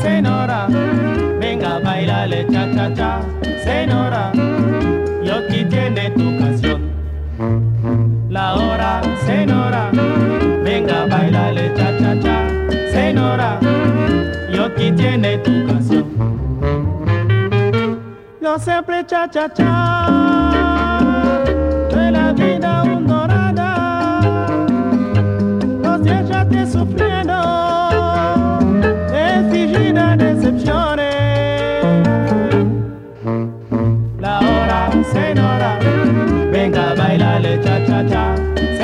Senora, venga, bailale cha cha cha. Senora, yo aquí tiene tu canción. La hora, Senora, venga, bailale cha cha cha. Senora, yo aquí tiene tu canción. Yo siempre cha cha cha. Bailale cha